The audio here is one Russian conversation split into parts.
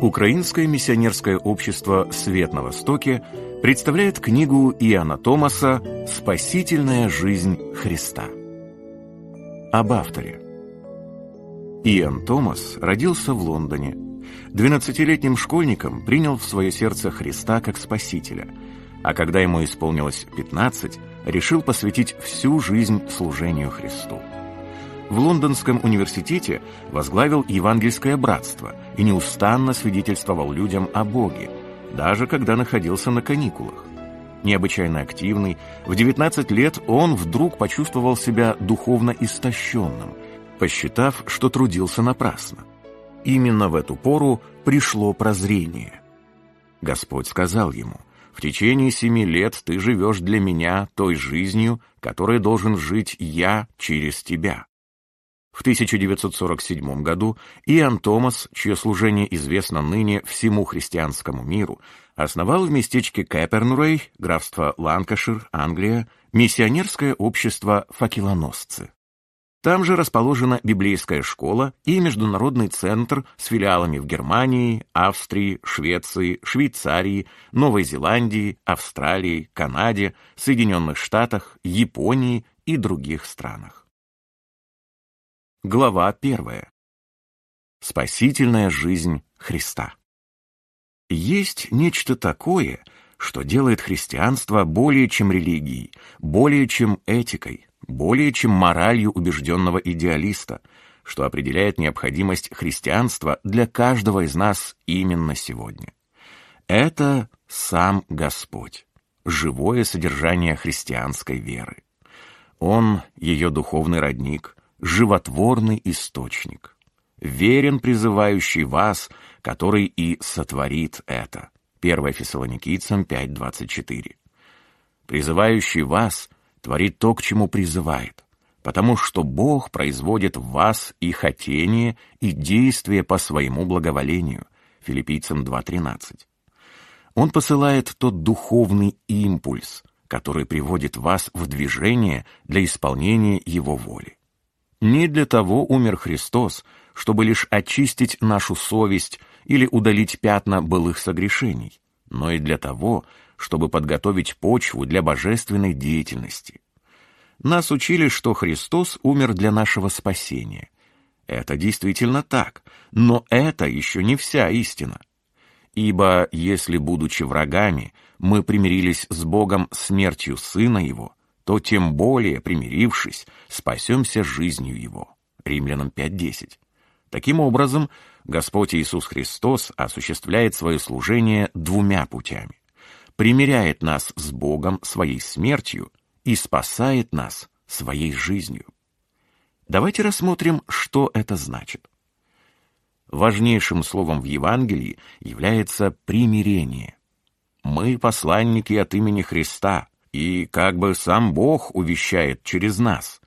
Украинское миссионерское общество «Свет на Востоке» представляет книгу Иоанна Томаса «Спасительная жизнь Христа». Об авторе. Иоанн Томас родился в Лондоне. 12-летним школьником принял в свое сердце Христа как Спасителя, а когда ему исполнилось 15, решил посвятить всю жизнь служению Христу в Лондонском университете возглавил Евангельское братство и неустанно свидетельствовал людям о Боге, даже когда находился на каникулах. Необычайно активный, в 19 лет он вдруг почувствовал себя духовно истощенным, посчитав, что трудился напрасно. Именно в эту пору пришло прозрение. Господь сказал ему, «В течение семи лет ты живешь для меня той жизнью, которой должен жить я через тебя». В 1947 году Иоанн Томас, чье служение известно ныне всему христианскому миру, основал в местечке Кэпернурей, графство Ланкашир, Англия, миссионерское общество «Факелоносцы». Там же расположена библейская школа и международный центр с филиалами в Германии, Австрии, Швеции, Швейцарии, Новой Зеландии, Австралии, Канаде, Соединенных Штатах, Японии и других странах. Глава первая. Спасительная жизнь Христа. Есть нечто такое, что делает христианство более чем религией, более чем этикой, более чем моралью убежденного идеалиста, что определяет необходимость христианства для каждого из нас именно сегодня. Это сам Господь, живое содержание христианской веры. Он — ее духовный родник — животворный источник, верен призывающий вас, который и сотворит это. 1 Фессалоникийцам 5.24. Призывающий вас творит то, к чему призывает, потому что Бог производит в вас и хотение, и действие по своему благоволению. Филиппийцам 2.13. Он посылает тот духовный импульс, который приводит вас в движение для исполнения Его воли. Не для того умер Христос, чтобы лишь очистить нашу совесть или удалить пятна былых согрешений, но и для того, чтобы подготовить почву для божественной деятельности. Нас учили, что Христос умер для нашего спасения. Это действительно так, но это еще не вся истина. Ибо если, будучи врагами, мы примирились с Богом смертью Сына Его, то тем более, примирившись, спасемся жизнью Его. Римлянам 5.10. Таким образом, Господь Иисус Христос осуществляет свое служение двумя путями. Примиряет нас с Богом своей смертью и спасает нас своей жизнью. Давайте рассмотрим, что это значит. Важнейшим словом в Евангелии является примирение. Мы посланники от имени Христа, и как бы сам Бог увещает через нас.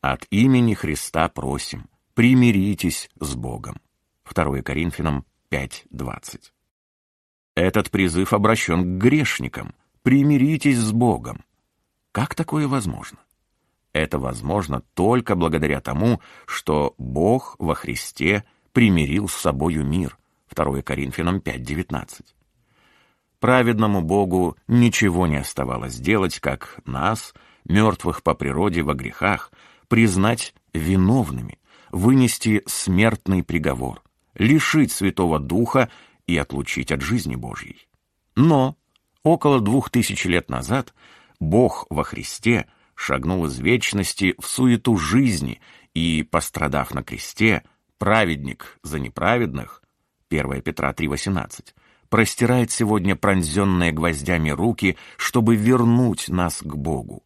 От имени Христа просим, примиритесь с Богом. 2 Коринфянам 5.20. Этот призыв обращен к грешникам. Примиритесь с Богом. Как такое возможно? Это возможно только благодаря тому, что Бог во Христе примирил с собою мир. 2 Коринфянам 5.19. Праведному Богу ничего не оставалось делать, как нас, мертвых по природе во грехах, признать виновными, вынести смертный приговор, лишить Святого Духа и отлучить от жизни Божьей. Но около двух тысяч лет назад Бог во Христе шагнул из вечности в суету жизни и, пострадав на кресте, праведник за неправедных, 1 Петра 3,18, простирает сегодня пронзенные гвоздями руки, чтобы вернуть нас к Богу.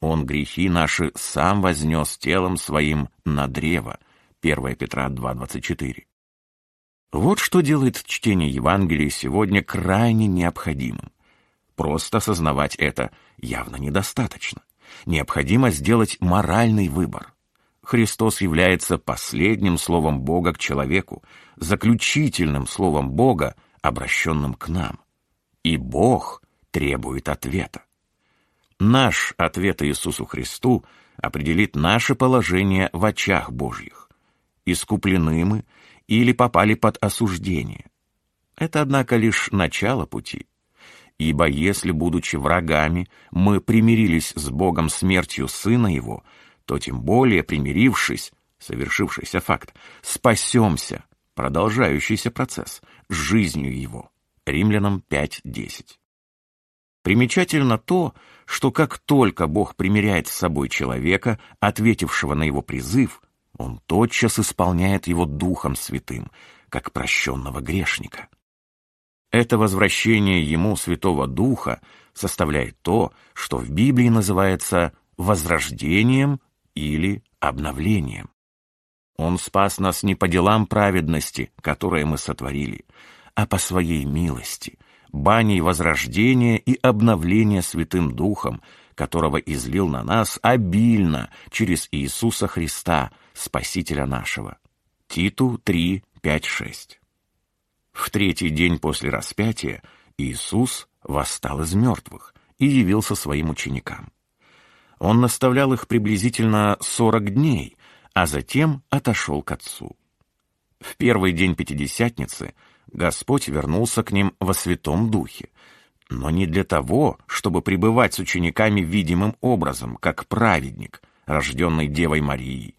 Он грехи наши сам вознес телом своим на древо. 1 Петра 2.24. Вот что делает чтение Евангелия сегодня крайне необходимым. Просто осознавать это явно недостаточно. Необходимо сделать моральный выбор. Христос является последним словом Бога к человеку, заключительным словом Бога, обращенным к нам. И Бог требует ответа. Наш ответ Иисусу Христу определит наше положение в очах Божьих. Искуплены мы или попали под осуждение. Это, однако, лишь начало пути. Ибо если, будучи врагами, мы примирились с Богом смертью Сына Его, то тем более, примирившись, совершившийся факт, спасемся, продолжающийся процесс, жизнью Его. Римлянам 5.10. Примечательно то, что как только Бог примиряет с собой человека, ответившего на его призыв, он тотчас исполняет его Духом Святым, как прощенного грешника. Это возвращение ему Святого Духа составляет то, что в Библии называется возрождением или обновлением. Он спас нас не по делам праведности, которые мы сотворили, а по своей милости, баней возрождения и обновления Святым Духом, которого излил на нас обильно через Иисуса Христа, Спасителя нашего. Титу 3, 5, 6. В третий день после распятия Иисус восстал из мертвых и явился своим ученикам. Он наставлял их приблизительно сорок дней, а затем отошел к Отцу. В первый день Пятидесятницы Господь вернулся к ним во Святом Духе, но не для того, чтобы пребывать с учениками видимым образом, как праведник, рожденный Девой Марией,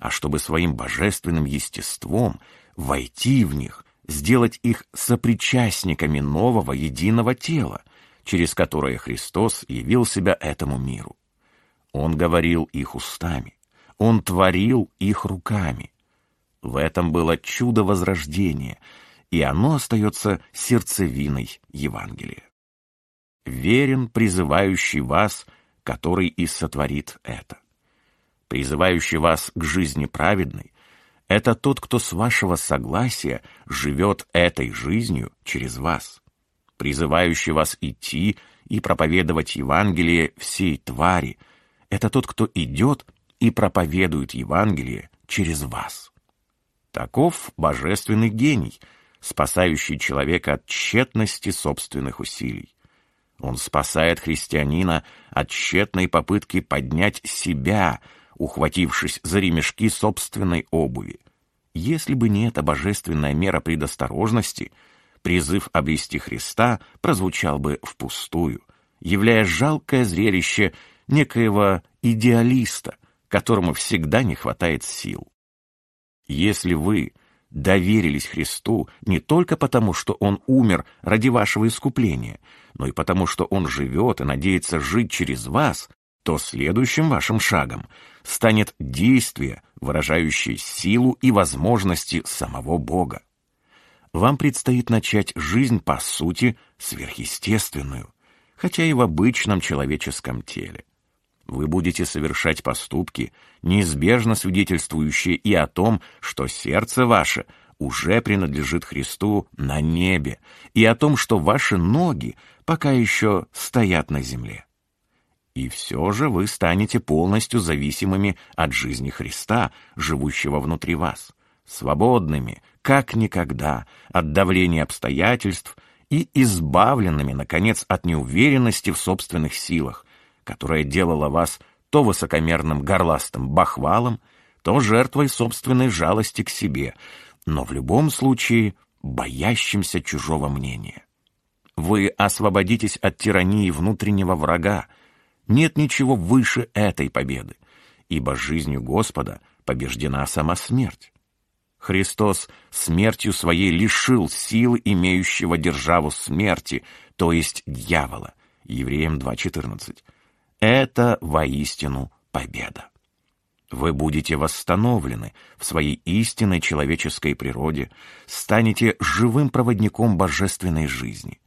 а чтобы своим божественным естеством войти в них, сделать их сопричастниками нового единого тела, через которое Христос явил себя этому миру. Он говорил их устами, Он творил их руками. В этом было чудо возрождения, и оно остается сердцевиной Евангелия. Верен призывающий вас, который и сотворит это призывающий вас к жизни праведной, это тот, кто с вашего согласия живет этой жизнью через вас, призывающий вас идти и проповедовать Евангелие всей твари. Это тот, кто идет и проповедует Евангелие через вас. Таков божественный гений, спасающий человека от тщетности собственных усилий. Он спасает христианина от тщетной попытки поднять себя – ухватившись за ремешки собственной обуви. Если бы не эта божественная мера предосторожности, призыв обрести Христа прозвучал бы впустую, являя жалкое зрелище некоего идеалиста, которому всегда не хватает сил. Если вы доверились Христу не только потому, что Он умер ради вашего искупления, но и потому, что Он живет и надеется жить через вас, то следующим вашим шагом станет действие, выражающее силу и возможности самого Бога. Вам предстоит начать жизнь, по сути, сверхъестественную, хотя и в обычном человеческом теле. Вы будете совершать поступки, неизбежно свидетельствующие и о том, что сердце ваше уже принадлежит Христу на небе, и о том, что ваши ноги пока еще стоят на земле. И все же вы станете полностью зависимыми от жизни Христа, живущего внутри вас, свободными, как никогда, от давления обстоятельств и избавленными, наконец, от неуверенности в собственных силах, которая делала вас то высокомерным горластым бахвалом, то жертвой собственной жалости к себе, но в любом случае боящимся чужого мнения. Вы освободитесь от тирании внутреннего врага, нет ничего выше этой победы, ибо жизнью Господа побеждена сама смерть. Христос смертью своей лишил силы имеющего державу смерти, то есть дьявола. Евреям 2.14. Это воистину победа. Вы будете восстановлены в своей истинной человеческой природе, станете живым проводником божественной жизни.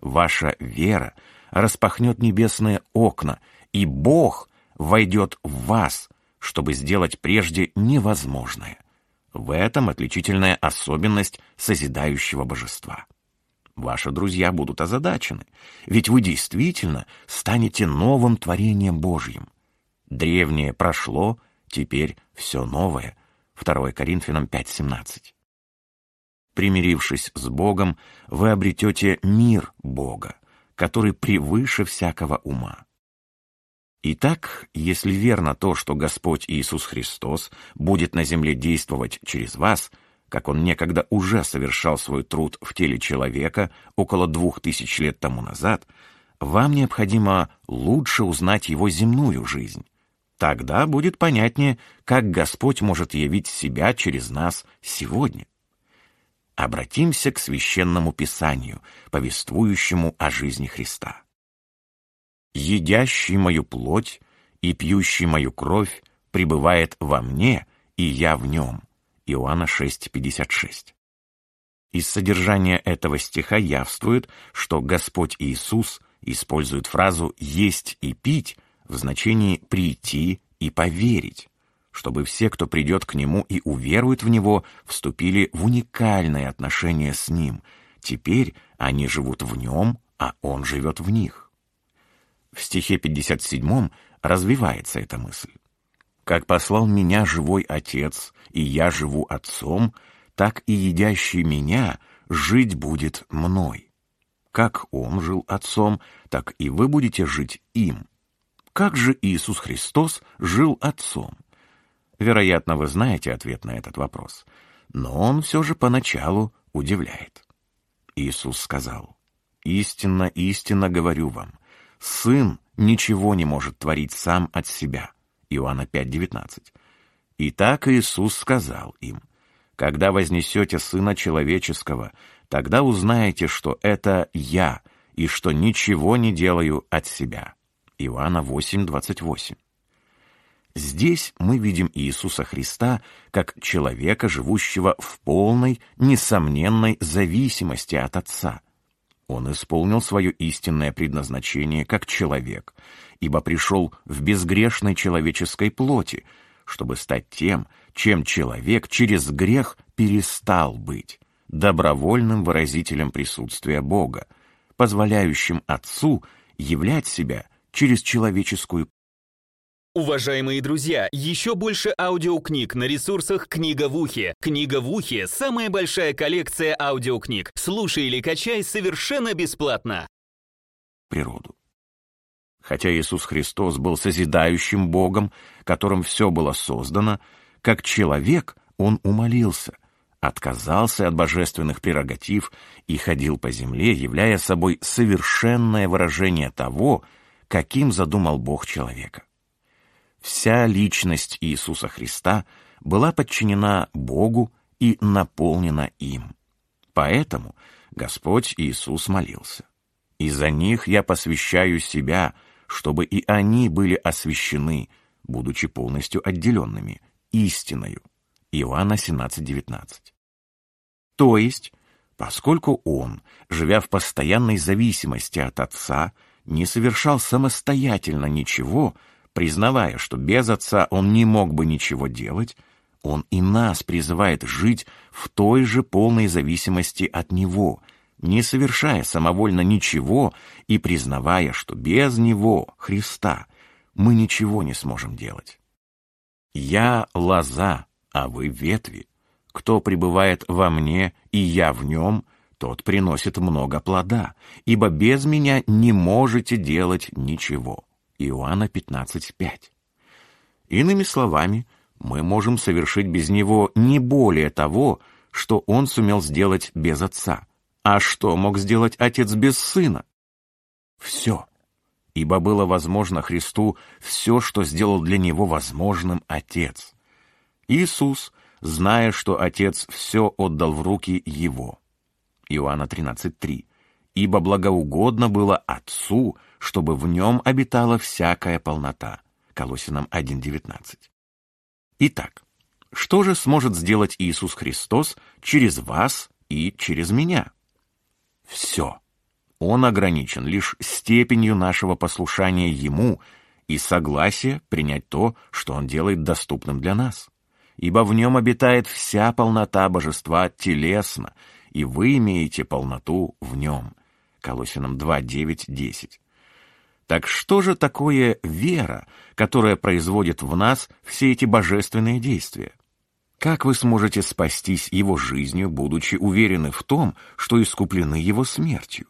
Ваша вера — распахнет небесные окна, и Бог войдет в вас, чтобы сделать прежде невозможное. В этом отличительная особенность созидающего божества. Ваши друзья будут озадачены, ведь вы действительно станете новым творением Божьим. Древнее прошло, теперь все новое. 2 Коринфянам 5.17. Примирившись с Богом, вы обретете мир Бога который превыше всякого ума. Итак, если верно то, что Господь Иисус Христос будет на земле действовать через вас, как он некогда уже совершал свой труд в теле человека около двух тысяч лет тому назад, вам необходимо лучше узнать его земную жизнь. Тогда будет понятнее, как Господь может явить себя через нас сегодня. Обратимся к священному писанию, повествующему о жизни Христа. «Едящий мою плоть и пьющий мою кровь пребывает во мне, и я в нем» Иоанна 6,56. Из содержания этого стиха явствует, что Господь Иисус использует фразу «есть и пить» в значении «прийти и поверить», чтобы все, кто придет к Нему и уверует в Него, вступили в уникальное отношение с Ним. Теперь они живут в Нем, а Он живет в них. В стихе 57 развивается эта мысль. Как послал меня живой Отец, и я живу Отцом, так и едящий меня жить будет мной. Как Он жил Отцом, так и вы будете жить им. Как же Иисус Христос жил Отцом? Вероятно, вы знаете ответ на этот вопрос, но он все же поначалу удивляет. Иисус сказал, «Истинно, истинно говорю вам, Сын ничего не может творить сам от себя, Иоанна 5:19. И так Иисус сказал им: Когда вознесете Сына человеческого, тогда узнаете, что это я и что ничего не делаю от себя. Иоанна 8:28. Здесь мы видим Иисуса Христа как человека, живущего в полной, несомненной зависимости от Отца. Он исполнил свое истинное предназначение как человек ибо пришел в безгрешной человеческой плоти, чтобы стать тем, чем человек через грех перестал быть, добровольным выразителем присутствия Бога, позволяющим Отцу являть себя через человеческую Уважаемые друзья, еще больше аудиокниг на ресурсах «Книга в ухе». «Книга в ухе» — самая большая коллекция аудиокниг. Слушай или качай совершенно бесплатно. Природу. Хотя Иисус Христос был созидающим Богом, которым все было создано, как человек он умолился, отказался от божественных прерогатив и ходил по земле, являя собой совершенное выражение того, каким задумал Бог человека. Вся личность Иисуса Христа была подчинена Богу и наполнена им. Поэтому Господь Иисус молился. «И за них я посвящаю себя, чтобы и они были освящены, будучи полностью отделенными, истиною. Иоанна 17:19. То есть, поскольку он, живя в постоянной зависимости от Отца, не совершал самостоятельно ничего, признавая, что без Отца он не мог бы ничего делать, он и нас призывает жить в той же полной зависимости от Него, не совершая самовольно ничего и признавая, что без Него, Христа, мы ничего не сможем делать. «Я — лоза, а вы — ветви. Кто пребывает во мне, и я в нем, тот приносит много плода, ибо без меня не можете делать ничего». Иоанна 15:5. Иными словами, мы можем совершить без Него не более того, что Он сумел сделать без Отца — а что мог сделать отец без сына? Все. Ибо было возможно Христу все, что сделал для него возможным отец. Иисус, зная, что отец все отдал в руки его. Иоанна 13:3. Ибо благоугодно было отцу, чтобы в нем обитала всякая полнота. Колосинам 1:19. Итак, что же сможет сделать Иисус Христос через вас и через меня? все. Он ограничен лишь степенью нашего послушания Ему и согласия принять то, что Он делает доступным для нас. Ибо в Нем обитает вся полнота Божества телесно, и вы имеете полноту в Нем. Колосинам 2, 9, 10. Так что же такое вера, которая производит в нас все эти божественные действия? Как вы сможете спастись его жизнью, будучи уверены в том, что искуплены его смертью?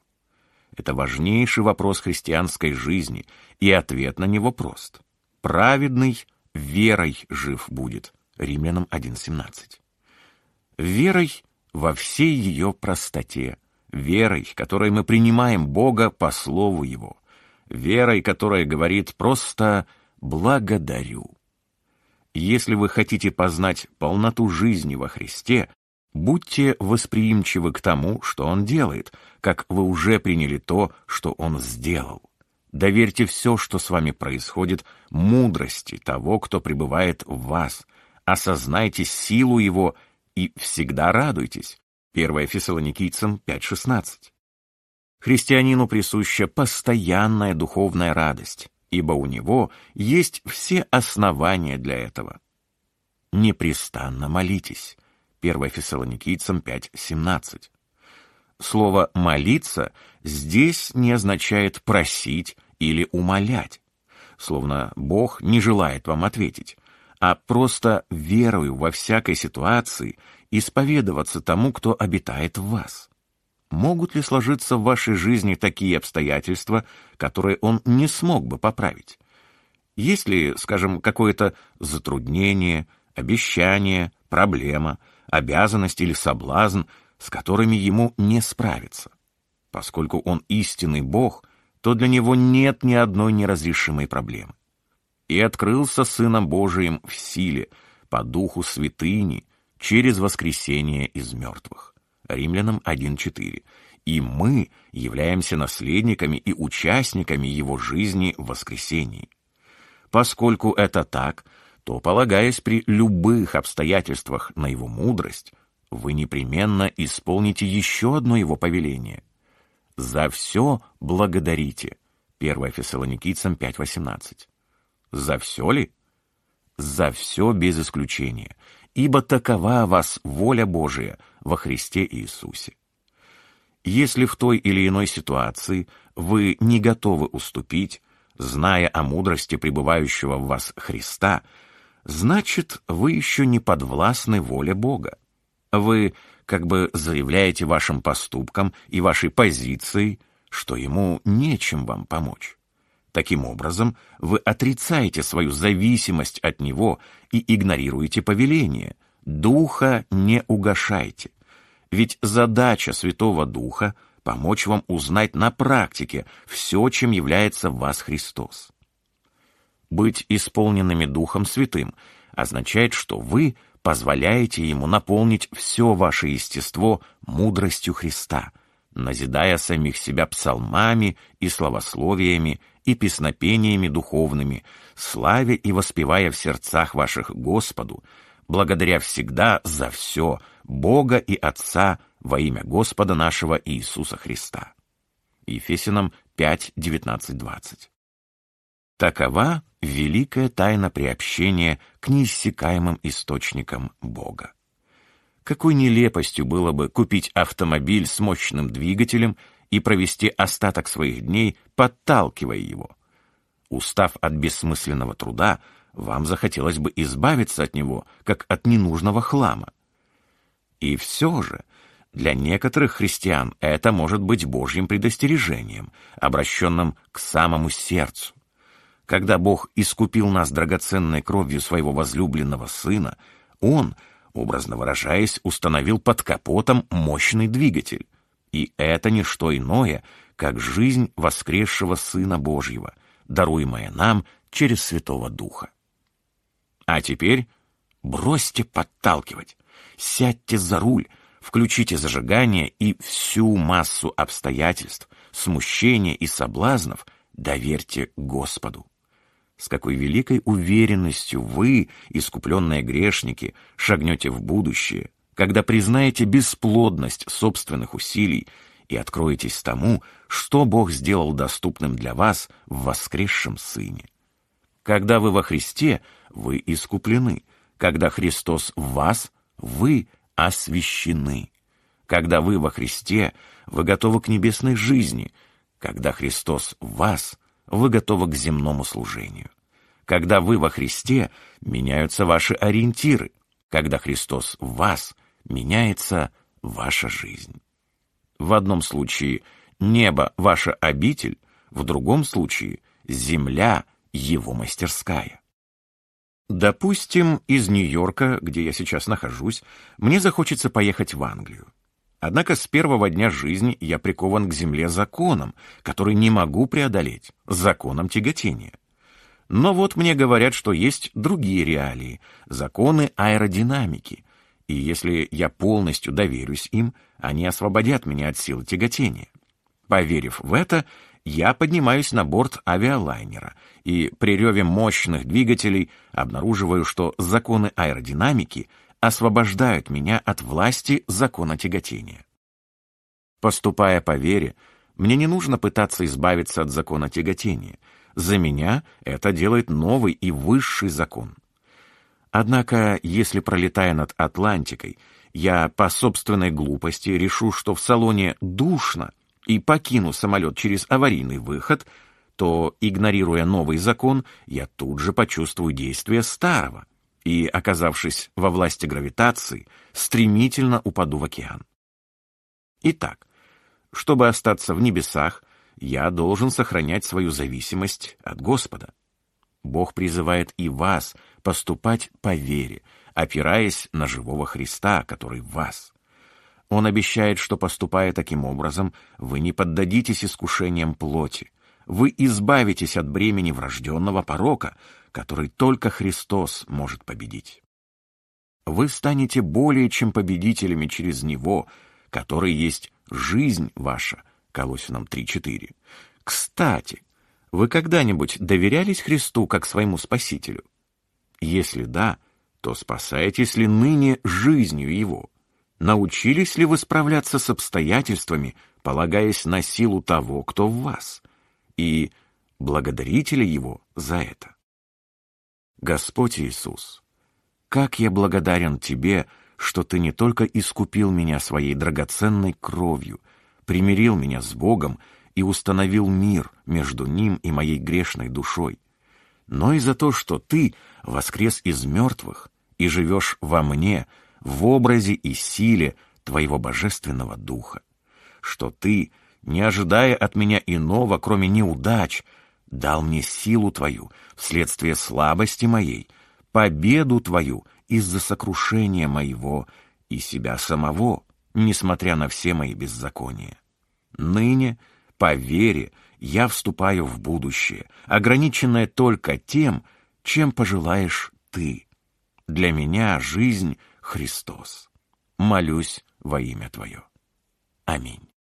Это важнейший вопрос христианской жизни, и ответ на него прост. Праведный верой жив будет. Римлянам 1.17. Верой во всей ее простоте, верой, которой мы принимаем Бога по слову Его, верой, которая говорит просто «благодарю». Если вы хотите познать полноту жизни во Христе, будьте восприимчивы к тому, что Он делает, как вы уже приняли то, что Он сделал. Доверьте все, что с вами происходит, мудрости того, кто пребывает в вас. Осознайте силу Его и всегда радуйтесь. 1 Фессалоникийцам 5.16. Христианину присуща постоянная духовная радость, ибо у него есть все основания для этого. Непрестанно молитесь. 1 Фессалоникийцам 5.17. Слово «молиться» здесь не означает «просить» или «умолять», словно Бог не желает вам ответить, а просто верою во всякой ситуации исповедоваться тому, кто обитает в вас. Могут ли сложиться в вашей жизни такие обстоятельства, которые он не смог бы поправить? Есть ли, скажем, какое-то затруднение, обещание, проблема, обязанность или соблазн, с которыми ему не справиться? Поскольку он истинный Бог, то для него нет ни одной неразрешимой проблемы и открылся Сыном Божиим в силе, по духу святыни, через воскресение из мертвых. Римлянам 1.4. И мы являемся наследниками и участниками его жизни в воскресении. Поскольку это так, то, полагаясь при любых обстоятельствах на его мудрость, вы непременно исполните еще одно его повеление. «За все благодарите» 1 Фессалоникийцам 5.18. За все ли? За все без исключения, ибо такова вас воля Божия во Христе Иисусе. Если в той или иной ситуации вы не готовы уступить, зная о мудрости пребывающего в вас Христа, значит, вы еще не подвластны воле Бога. Вы как бы заявляете вашим поступкам и вашей позицией, что ему нечем вам помочь. Таким образом, вы отрицаете свою зависимость от Него и игнорируете повеление. Духа не угашайте. Ведь задача Святого Духа — помочь вам узнать на практике все, чем является в вас Христос. Быть исполненными Духом Святым означает, что вы позволяете Ему наполнить все ваше естество мудростью Христа, назидая самих себя псалмами и словословиями, и песнопениями духовными, славя и воспевая в сердцах ваших Господу, благодаря всегда за все Бога и Отца во имя Господа нашего Иисуса Христа. Ефесянам 5, 19, 20. Такова великая тайна приобщения к неиссякаемым источникам Бога. Какой нелепостью было бы купить автомобиль с мощным двигателем и провести остаток своих дней, подталкивая его. Устав от бессмысленного труда, вам захотелось бы избавиться от него, как от ненужного хлама. И все же, для некоторых христиан это может быть Божьим предостережением, обращенным к самому сердцу. Когда Бог искупил нас драгоценной кровью своего возлюбленного Сына, Он, образно выражаясь, установил под капотом мощный двигатель. И это не что иное, как жизнь воскресшего Сына Божьего, даруемая нам через Святого Духа. А теперь бросьте подталкивать, сядьте за руль, включите зажигание и всю массу обстоятельств, смущения и соблазнов доверьте Господу. С какой великой уверенностью вы, искупленные грешники, шагнете в будущее – когда признаете бесплодность собственных усилий и откроетесь тому, что Бог сделал доступным для вас в воскресшем Сыне. Когда вы во Христе, вы искуплены. Когда Христос в вас, вы освящены. Когда вы во Христе, вы готовы к небесной жизни. Когда Христос в вас, вы готовы к земному служению. Когда вы во Христе, меняются ваши ориентиры. Когда Христос в вас, меняется ваша жизнь. В одном случае небо — ваша обитель, в другом случае земля — его мастерская. Допустим, из Нью-Йорка, где я сейчас нахожусь, мне захочется поехать в Англию. Однако с первого дня жизни я прикован к земле законом, который не могу преодолеть, законом тяготения. Но вот мне говорят, что есть другие реалии, законы аэродинамики, и если я полностью доверюсь им, они освободят меня от силы тяготения. Поверив в это, я поднимаюсь на борт авиалайнера и при реве мощных двигателей обнаруживаю, что законы аэродинамики освобождают меня от власти закона тяготения. Поступая по вере, мне не нужно пытаться избавиться от закона тяготения. За меня это делает новый и высший закон. Однако, если пролетая над Атлантикой, я по собственной глупости решу, что в салоне душно, и покину самолет через аварийный выход, то, игнорируя новый закон, я тут же почувствую действие старого и, оказавшись во власти гравитации, стремительно упаду в океан. Итак, чтобы остаться в небесах, я должен сохранять свою зависимость от Господа. Бог призывает и вас поступать по вере, опираясь на живого Христа, который в вас. Он обещает, что, поступая таким образом, вы не поддадитесь искушениям плоти, вы избавитесь от бремени врожденного порока, который только Христос может победить. Вы станете более чем победителями через Него, который есть жизнь ваша, Колосинам 3.4. Кстати, вы когда-нибудь доверялись Христу как своему Спасителю? Если да, то спасаетесь ли ныне жизнью Его? Научились ли вы справляться с обстоятельствами, полагаясь на силу того, кто в вас? И благодарите ли Его за это? Господь Иисус, как я благодарен Тебе, что Ты не только искупил меня своей драгоценной кровью, примирил меня с Богом и установил мир между Ним и моей грешной душой, но и за то, что Ты воскрес из мертвых и живешь во мне, в образе и силе Твоего Божественного Духа, что Ты, не ожидая от меня иного, кроме неудач, дал мне силу Твою вследствие слабости моей, победу Твою из-за сокрушения моего и себя самого, несмотря на все мои беззакония. Ныне, по вере, я вступаю в будущее, ограниченное только тем, чем пожелаешь Ты. Для меня жизнь — Христос. Молюсь во имя Твое. Аминь.